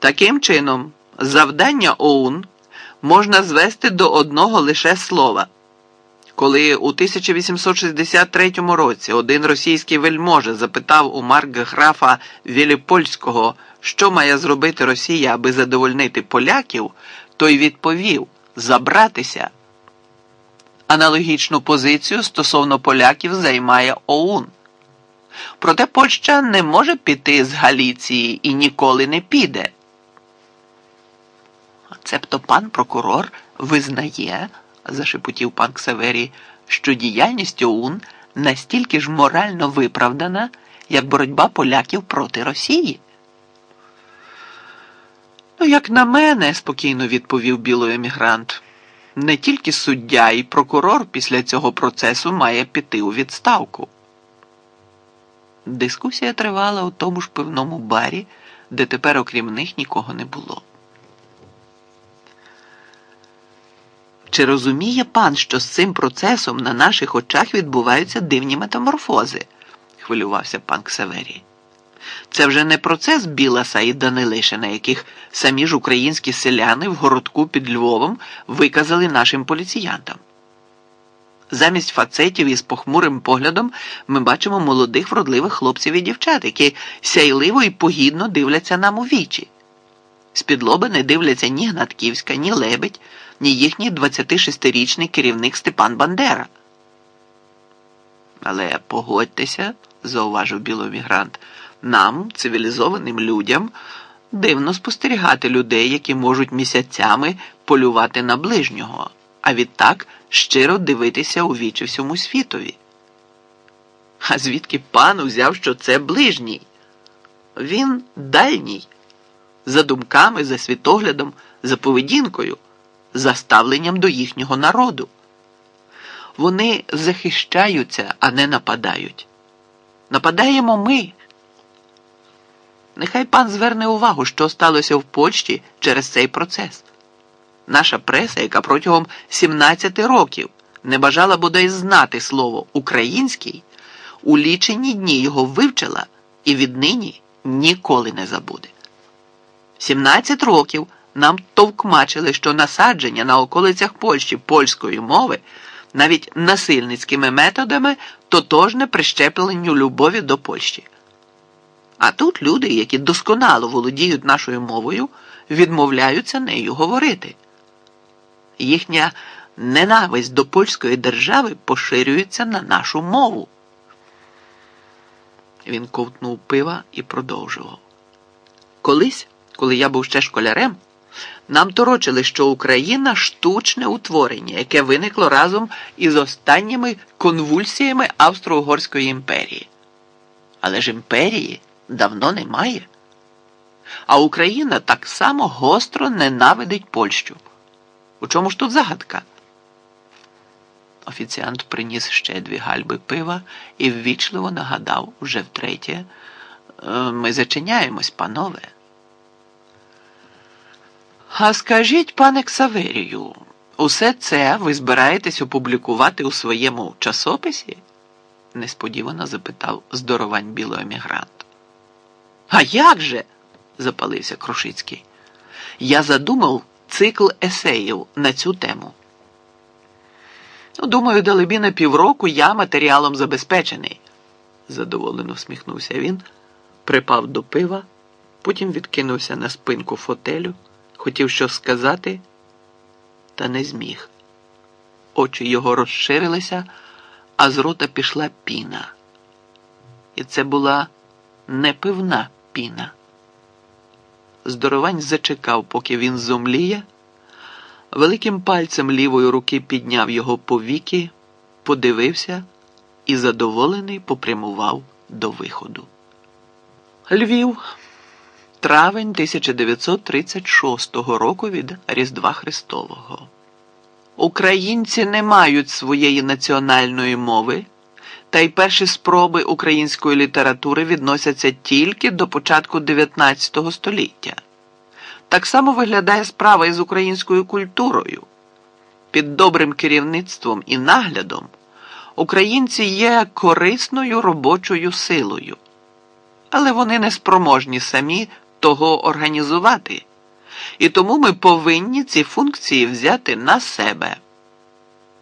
Таким чином, завдання ОУН можна звести до одного лише слова. Коли у 1863 році один російський вельможа запитав у маркграфа Віліпольського, що має зробити Росія, аби задовольнити поляків, той відповів забратися. Аналогічну позицію стосовно поляків займає ОУН. Проте Польща не може піти з Галіції і ніколи не піде. Цебто пан прокурор визнає, зашепотів пан Ксаверій, що діяльність ОУН настільки ж морально виправдана, як боротьба поляків проти Росії. Ну, як на мене, спокійно відповів білий емігрант, не тільки суддя і прокурор після цього процесу має піти у відставку. Дискусія тривала у тому ж пивному барі, де тепер, окрім них, нікого не було. Чи розуміє пан, що з цим процесом на наших очах відбуваються дивні метаморфози? хвилювався пан Ксаверій. Це вже не процес Біласа і Данилишина, яких самі ж українські селяни в городку під Львовом виказали нашим поліціянтам. Замість фацетів із похмурим поглядом ми бачимо молодих вродливих хлопців і дівчат, які сяйливо і погідно дивляться нам у вічі. З-під лоба не дивляться ні Гнатківська, ні Лебедь, ні їхній 26-річний керівник Степан Бандера. Але погодьтеся, зауважив біломігрант, нам, цивілізованим людям, дивно спостерігати людей, які можуть місяцями полювати на ближнього, а відтак щиро дивитися у вічі всьому світові. А звідки пан узяв, що це ближній? Він дальній, за думками, за світоглядом, за поведінкою, за ставленням до їхнього народу. Вони захищаються, а не нападають. Нападаємо ми. Нехай пан зверне увагу, що сталося в Польщі через цей процес. Наша преса, яка протягом 17 років не бажала бодай знати слово український, у лічені дні його вивчила і віднині ніколи не забуде. 17 років нам товкмачили, що насадження на околицях Польщі польської мови навіть насильницькими методами тотожне прищепленню любові до Польщі. А тут люди, які досконало володіють нашою мовою, відмовляються нею говорити. Їхня ненависть до польської держави поширюється на нашу мову. Він ковтнув пива і продовжував. Колись, коли я був ще школярем, нам торочили, що Україна штучне утворення, яке виникло разом із останніми конвульсіями Австро-Угорської імперії. Але ж імперії давно немає. А Україна так само гостро ненавидить Польщу. У чому ж тут загадка? Офіціант приніс ще дві гальби пива і ввічливо нагадав уже втретє. «Е, ми зачиняємось, панове. А скажіть, пане Ксаверію, усе це ви збираєтесь опублікувати у своєму часописі? несподівано запитав здоровань білий емігрант. А як же? запалився Крушицький. Я задумав цикл есеїв на цю тему. Ну, думаю, далебі на півроку я матеріалом забезпечений, задоволено всміхнувся він, припав до пива, потім відкинувся на спинку фотелю, хотів щось сказати, та не зміг. Очі його розширилися, а з рота пішла піна. І це була не пивна піна. Здоровань зачекав, поки він зомліє, великим пальцем лівої руки підняв його повіки, подивився і задоволений попрямував до виходу. Львів, травень 1936 року від Різдва Христового. Українці не мають своєї національної мови, та й перші спроби української літератури відносяться тільки до початку 19 століття. Так само виглядає справа із українською культурою. Під добрим керівництвом і наглядом українці є корисною робочою силою, але вони не спроможні самі того організувати. І тому ми повинні ці функції взяти на себе.